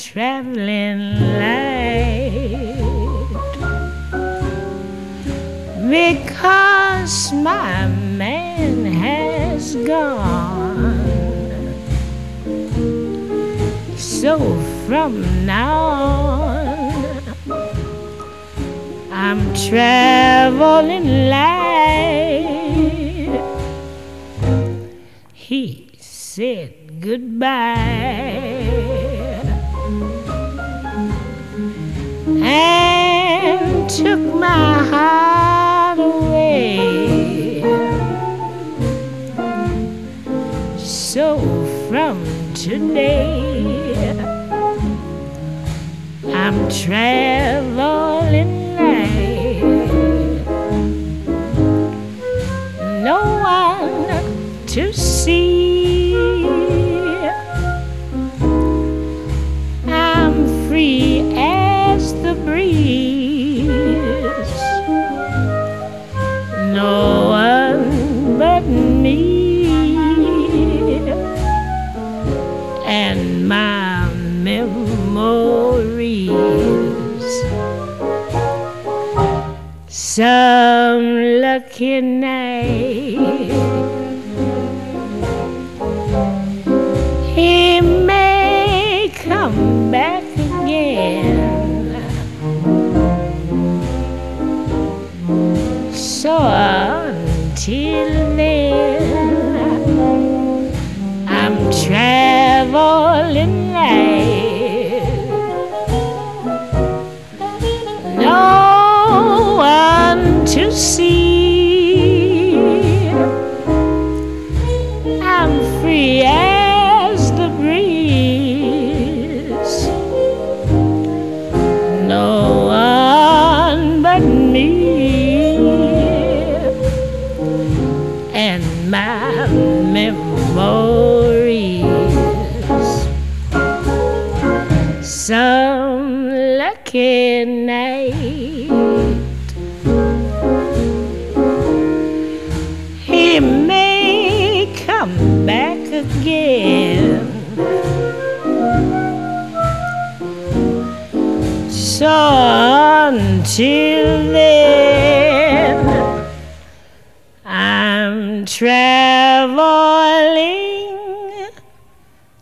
traveling light because my man has gone. So from now on, I'm traveling light. He said goodbye. My heart away. So from today, I'm traveling light. No one to see. I'm free as the breeze. Some lucky night. He may come back again. So until to see. I'm free as the breeze. No one but me and my memories. Some lucky night. again. So until then, I'm traveling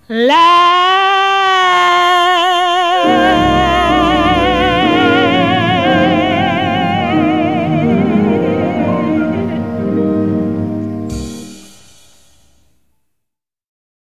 like.